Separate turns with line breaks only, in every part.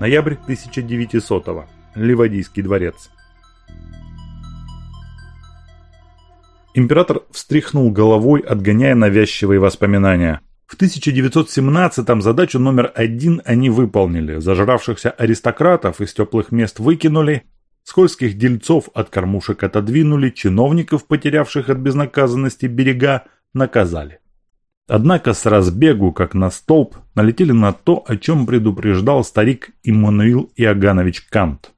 Ноябрь 1900 -го. Ливадийский дворец. Император встряхнул головой, отгоняя навязчивые воспоминания. В 1917-м задачу номер один они выполнили. Зажравшихся аристократов из теплых мест выкинули, скользких дельцов от кормушек отодвинули, чиновников, потерявших от безнаказанности берега, наказали. Однако с разбегу, как на столб, налетели на то, о чем предупреждал старик Иммануил Иоганнович Кант.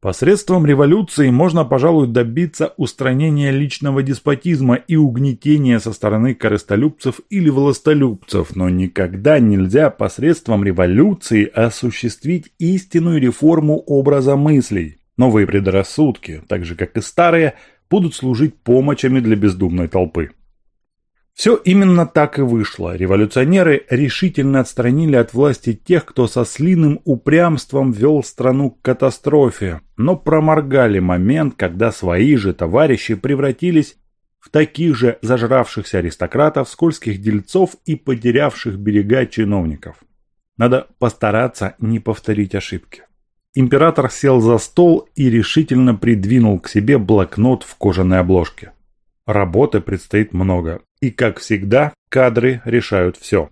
Посредством революции можно, пожалуй, добиться устранения личного деспотизма и угнетения со стороны корыстолюбцев или властолюбцев, но никогда нельзя посредством революции осуществить истинную реформу образа мыслей. Новые предрассудки, так же как и старые, будут служить помощами для бездумной толпы. Все именно так и вышло. Революционеры решительно отстранили от власти тех, кто со слиным упрямством вел страну к катастрофе, но проморгали момент, когда свои же товарищи превратились в таких же зажравшихся аристократов, скользких дельцов и потерявших берега чиновников. Надо постараться не повторить ошибки. Император сел за стол и решительно придвинул к себе блокнот в кожаной обложке. Работы предстоит много. И, как всегда, кадры решают все.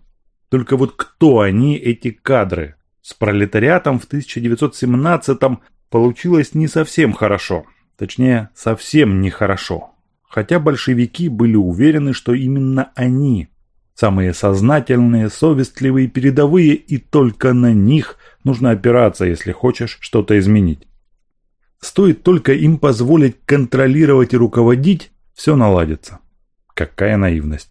Только вот кто они, эти кадры? С пролетариатом в 1917-м получилось не совсем хорошо. Точнее, совсем нехорошо. Хотя большевики были уверены, что именно они самые сознательные, совестливые, передовые, и только на них нужно опираться, если хочешь что-то изменить. Стоит только им позволить контролировать и руководить, все наладится. Какая наивность.